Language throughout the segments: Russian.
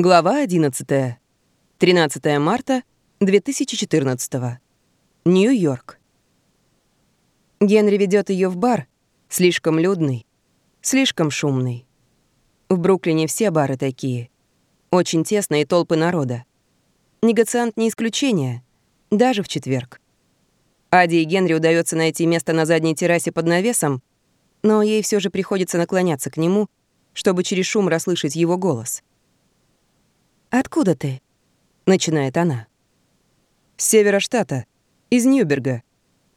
Глава 11. 13 марта 2014. Нью-Йорк. Генри ведет ее в бар, слишком людный, слишком шумный. В Бруклине все бары такие. Очень тесные толпы народа. Негациант не исключение, даже в четверг. Аде и Генри удается найти место на задней террасе под навесом, но ей все же приходится наклоняться к нему, чтобы через шум расслышать его голос — «Откуда ты?» — начинает она. «С севера штата, из Ньюберга.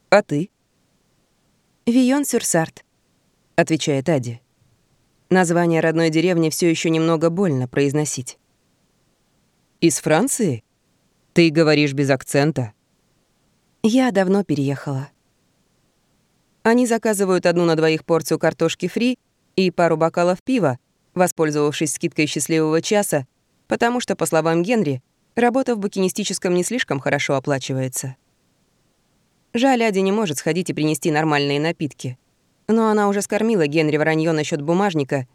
А ты?» «Вион-Сюрсарт», — отвечает Ади. Название родной деревни все еще немного больно произносить. «Из Франции? Ты говоришь без акцента?» «Я давно переехала». Они заказывают одну на двоих порцию картошки фри и пару бокалов пива, воспользовавшись скидкой счастливого часа, потому что, по словам Генри, работа в букинистическом не слишком хорошо оплачивается. Жаль, Ади не может сходить и принести нормальные напитки. Но она уже скормила Генри вранье насчет бумажника,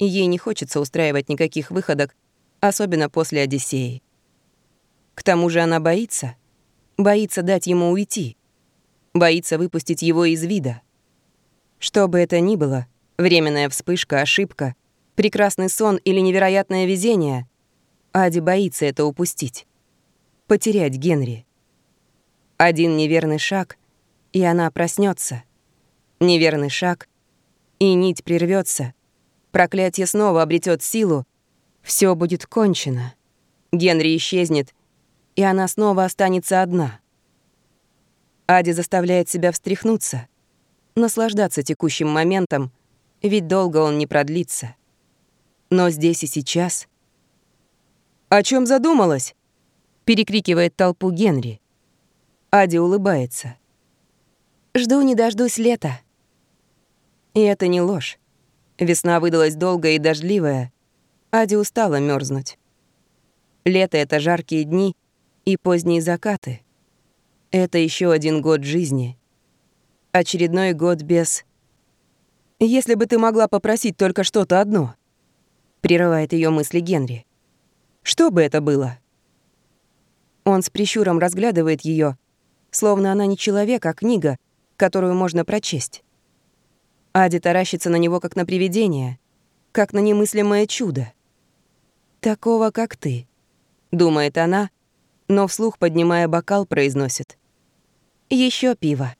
и ей не хочется устраивать никаких выходок, особенно после Одиссеи. К тому же она боится. Боится дать ему уйти. Боится выпустить его из вида. Что бы это ни было, временная вспышка, ошибка, прекрасный сон или невероятное везение, Ади боится это упустить. Потерять Генри. Один неверный шаг, и она проснется. Неверный шаг, и нить прервется. Проклятие снова обретет силу. Все будет кончено. Генри исчезнет, и она снова останется одна. Ади заставляет себя встряхнуться, наслаждаться текущим моментом, ведь долго он не продлится. Но здесь и сейчас — «О чем задумалась?» — перекрикивает толпу Генри. Ади улыбается. «Жду не дождусь лета». И это не ложь. Весна выдалась долгая и дождливая. Ади устала мерзнуть. Лето — это жаркие дни и поздние закаты. Это еще один год жизни. Очередной год без... «Если бы ты могла попросить только что-то одно», — прерывает ее мысли Генри. Что бы это было? Он с прищуром разглядывает ее, словно она не человек, а книга, которую можно прочесть. Ади таращится на него, как на привидение, как на немыслимое чудо. «Такого, как ты», — думает она, но вслух, поднимая бокал, произносит. Еще пиво».